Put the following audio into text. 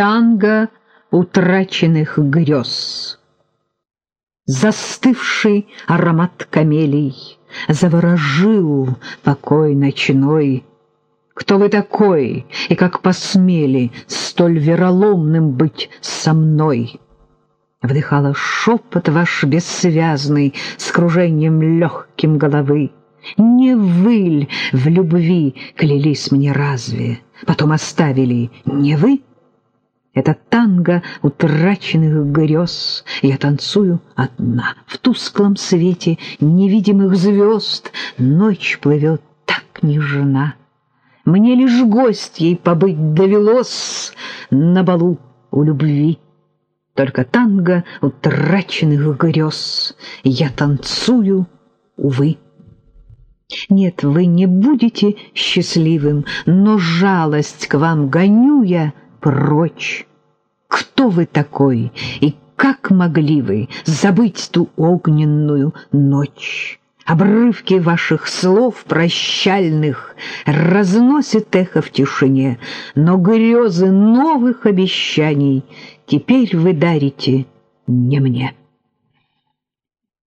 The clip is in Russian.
танго утраченных грез. Застывший аромат камелий Заворожил покой ночной. Кто вы такой, и как посмели Столь вероломным быть со мной? Вдыхала шепот ваш бессвязный С кружением легким головы. Не вы в любви клялись мне разве, Потом оставили не вы? Это танго утраченных грез. Я танцую одна в тусклом свете невидимых звезд. Ночь плывет так нежна. Мне лишь гостьей побыть довелось на балу у любви. Только танго утраченных грез Я танцую, увы. Нет, вы не будете счастливым, но жалость к вам гоню я прочь. Кто вы такой и как могли вы забыть ту огненную ночь? Обрывки ваших слов прощальных разносит эхо в тишине, но грезы новых обещаний теперь вы дарите не мне.